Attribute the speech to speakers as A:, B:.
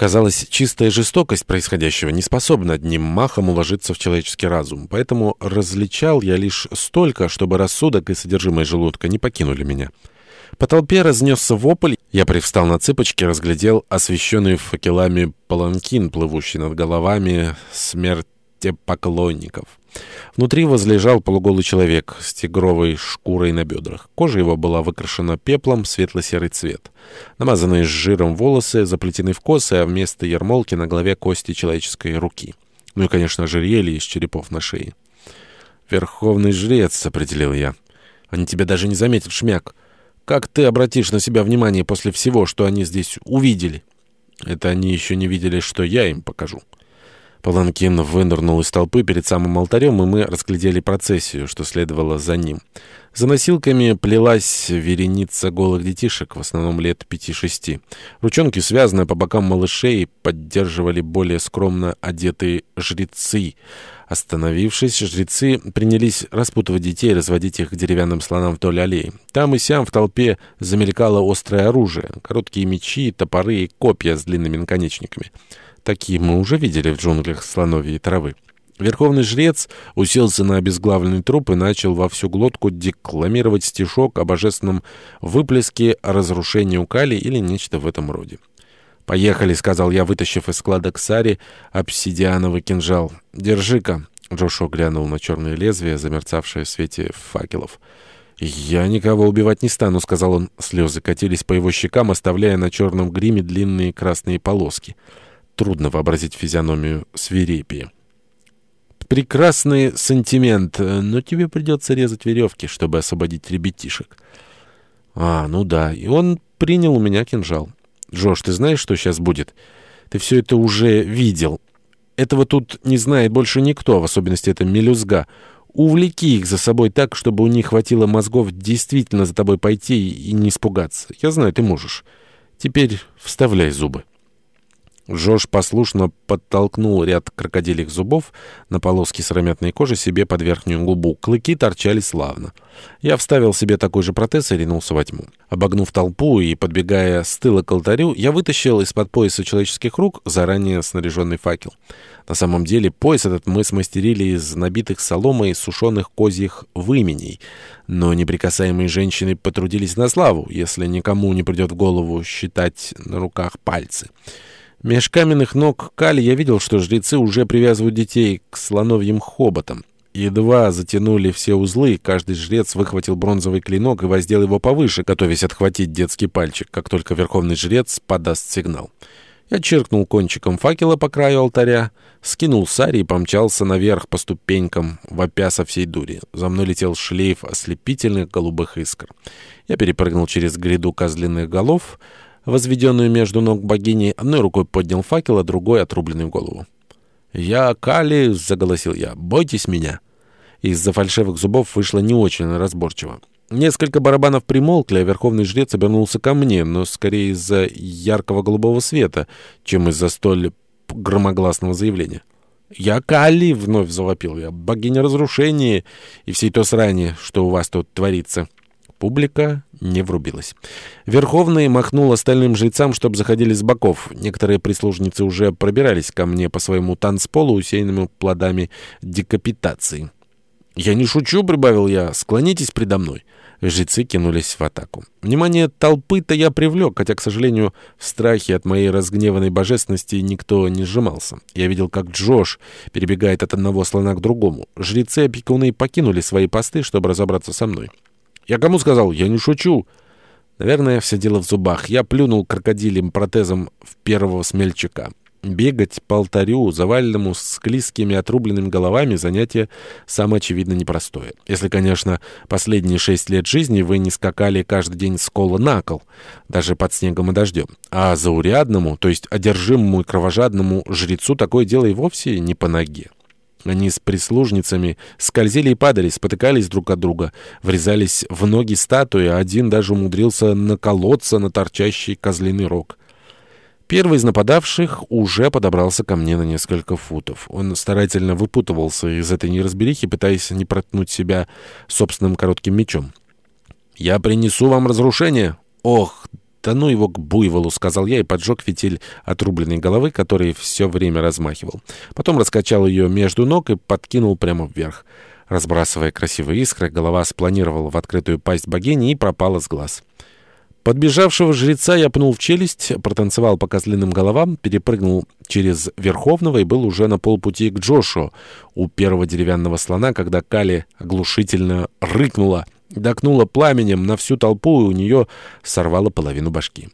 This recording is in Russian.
A: Казалось, чистая жестокость происходящего не способна одним махом уложиться в человеческий разум, поэтому различал я лишь столько, чтобы рассудок и содержимое желудка не покинули меня. По толпе разнесся вопль, я привстал на цыпочки, разглядел освещенный факелами паланкин, плывущий над головами смертепоклонников. Внутри возлежал полуголый человек с тигровой шкурой на бедрах. Кожа его была выкрашена пеплом, светло-серый цвет. Намазанные жиром волосы заплетены в косы, а вместо ермолки на голове кости человеческой руки. Ну и, конечно, ожерелье из черепов на шее. «Верховный жрец», — определил я. «Они тебя даже не заметят, шмяк. Как ты обратишь на себя внимание после всего, что они здесь увидели?» «Это они еще не видели, что я им покажу». Паланкин вынырнул из толпы перед самым алтарем, и мы разглядели процессию, что следовало за ним. За носилками плелась вереница голых детишек, в основном лет пяти-шести. Ручонки, связанные по бокам малышей, поддерживали более скромно одетые жрецы. Остановившись, жрецы принялись распутывать детей и разводить их к деревянным слонам вдоль аллеи. Там и сям в толпе замелькало острое оружие, короткие мечи, топоры и копья с длинными наконечниками. Такие мы уже видели в джунглях слоновьей травы. Верховный жрец уселся на обезглавленный труп и начал во всю глотку декламировать стишок о божественном выплеске разрушения Укали или нечто в этом роде. «Поехали», — сказал я, вытащив из складок сари обсидиановый кинжал. «Держи-ка». Джошуа глянул на черное лезвие, замерцавшее в свете факелов. «Я никого убивать не стану», — сказал он. Слезы катились по его щекам, оставляя на черном гриме длинные красные полоски. Трудно вообразить физиономию свирепии. «Прекрасный сантимент, но тебе придется резать веревки, чтобы освободить ребятишек». «А, ну да, и он принял у меня кинжал». «Джош, ты знаешь, что сейчас будет? Ты все это уже видел. Этого тут не знает больше никто, в особенности это мелюзга. Увлеки их за собой так, чтобы у них хватило мозгов действительно за тобой пойти и не испугаться. Я знаю, ты можешь. Теперь вставляй зубы». Жош послушно подтолкнул ряд крокодильих зубов на полоски сыромятной кожи себе под верхнюю губу. Клыки торчали славно. Я вставил себе такой же протез и ринулся во тьму. Обогнув толпу и подбегая с тыла к алтарю, я вытащил из-под пояса человеческих рук заранее снаряженный факел. На самом деле пояс этот мы смастерили из набитых соломой сушеных козьих выменей. Но неприкасаемые женщины потрудились на славу, если никому не придет в голову считать на руках пальцы. Меж каменных ног Кали я видел, что жрецы уже привязывают детей к слоновьим хоботам. Едва затянули все узлы, каждый жрец выхватил бронзовый клинок и воздел его повыше, готовясь отхватить детский пальчик, как только верховный жрец подаст сигнал. Я чиркнул кончиком факела по краю алтаря, скинул сари и помчался наверх по ступенькам, вопя со всей дури. За мной летел шлейф ослепительных голубых искр. Я перепрыгнул через гряду козлиных голов, возведенную между ног богини, одной рукой поднял факел, а другой — отрубленную голову. «Я Кали!» — заголосил я. «Бойтесь меня!» Из-за фальшивых зубов вышло не очень разборчиво. Несколько барабанов примолкли, а верховный жрец обернулся ко мне, но скорее из-за яркого голубого света, чем из-за столь громогласного заявления. «Я Кали!» — вновь завопил я. «Богиня разрушения и всей то срани, что у вас тут творится!» Публика не врубилась. Верховный махнул остальным жрецам, чтобы заходили с боков. Некоторые прислужницы уже пробирались ко мне по своему танцполу, усеянному плодами декапитации. «Я не шучу», — прибавил я, — «склонитесь предо мной». Жрецы кинулись в атаку. Внимание толпы-то я привлек, хотя, к сожалению, в страхе от моей разгневанной божественности никто не сжимался. Я видел, как Джош перебегает от одного слона к другому. Жрецы-опекуны покинули свои посты, чтобы разобраться со мной. «Я кому сказал? Я не шучу!» Наверное, все дело в зубах. Я плюнул крокодилем протезом в первого смельчака. Бегать по алтарю, заваленному склизкими отрубленными головами, занятие самое очевидно непростое. Если, конечно, последние шесть лет жизни вы не скакали каждый день с кола на кол, даже под снегом и дождем. А заурядному, то есть одержимому и кровожадному жрецу такое дело и вовсе не по ноге. Они с прислужницами скользили и падали, спотыкались друг от друга, врезались в ноги статуи, а один даже умудрился наколоться на торчащий козлиный рог. Первый из нападавших уже подобрался ко мне на несколько футов. Он старательно выпутывался из этой неразберихи, пытаясь не проткнуть себя собственным коротким мечом. «Я принесу вам разрушение!» «Ох, «Да ну его к буйволу», — сказал я и поджег фитиль отрубленной головы, который все время размахивал. Потом раскачал ее между ног и подкинул прямо вверх. Разбрасывая красивые искры, голова спланировала в открытую пасть богини и пропала с глаз. Подбежавшего жреца я пнул в челюсть, протанцевал по козлиным головам, перепрыгнул через Верховного и был уже на полпути к Джошу у первого деревянного слона, когда Кали оглушительно рыкнула, докнула пламенем на всю толпу и у нее сорвала половину башки.